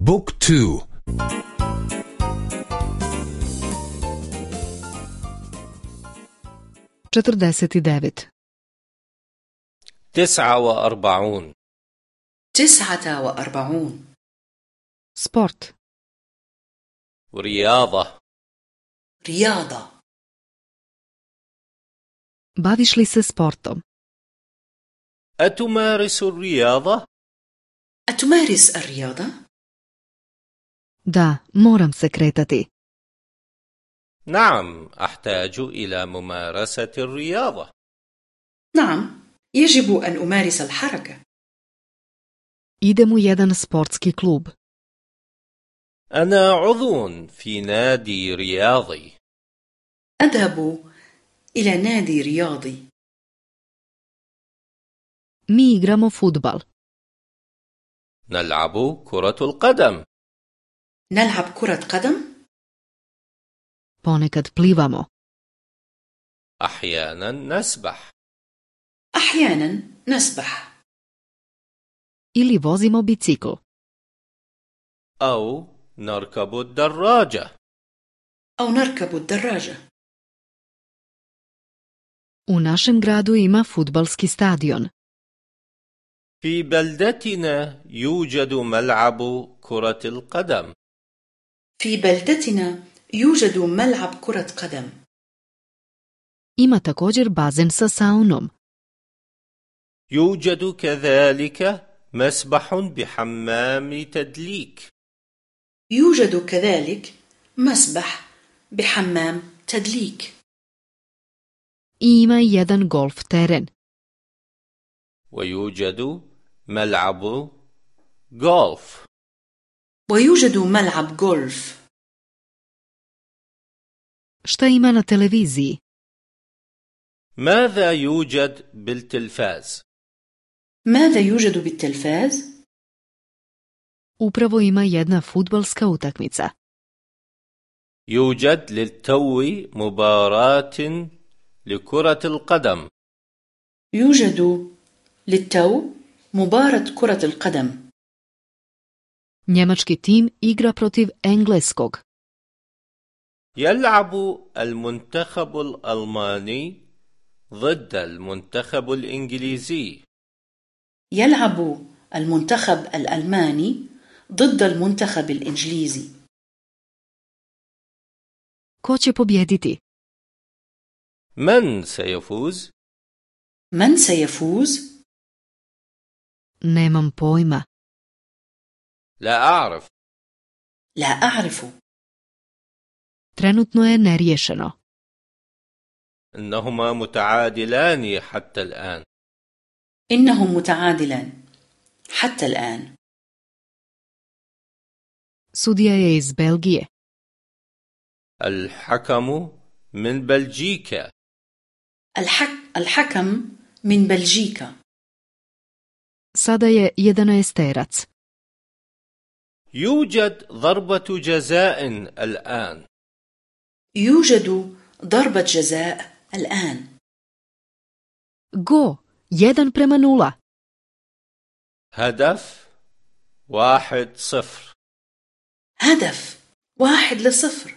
بوك تو. تسعة وأربعون تسعة وأربعون sport رياضة. رياضة. baviš li se sportom أتمارس الرياضة؟ أتمارس الرياضة؟ Da moram se kretati نعم أحتاج إلى ممارسة الرياضة نعم يجب أن أمارس الحركة idem u jedan sportski klub أنا عضو في نادي رياضي أذهب إلى نادي رياضي mi igramo futbal نلعب كرة القدم نلعب كرة قدم؟ Ponekad plivamo. أحيانا نسبح. أحيانا نسبح. Ili vozimo bicikl. أو نركب الدراجة. أو نركب الدراجة. U našem gradu ima futbalski stadion. في بلدتنا يوجد ملعب كرة القدم. في بلدتنا يوجد ملعب كرة قدم. ima također bazen sa saunom يوجد كذلك مسبح بحمام تدليك. يوجد كذلك مسبح بحمام تدليك. i jedan golf teren ويوجد ملعب غولف. ويوجد ملعب جولف šta ima na televiziji ماذا يوجد بالتلفاز؟ ماذا يوجد بالتلفاز؟ upravo ima jedna futbalska utakmica. يوجد للتو مباراة لكرة القدم. يوجد للتو مباراة كرة القدم. Njemački tim igra protiv engleskog. يلعب المنتخب الألماني ضد المنتخب الإنجليزي. يلعب المنتخب الألماني ضد المنتخب الإنجليزي. Ko će pobjediti? من سيفوز؟ من سيفوز؟ nemam pojma. لا أعرف. لا أعرف. trenutno je neriješeno إنهما متعادلان حتى الآن. إنهم متعادلان حتى الآن. sudija je iz Belgije الحكم من بلجيكا. الحك... الحكم من بلجيكا. sada je jedanaesterac يوجد ضربة جزاء الآن. يوجد ضربة جزاء الآن. Go. Jedan prema nula. هدف واحد صفر. هدف واحد لصفر.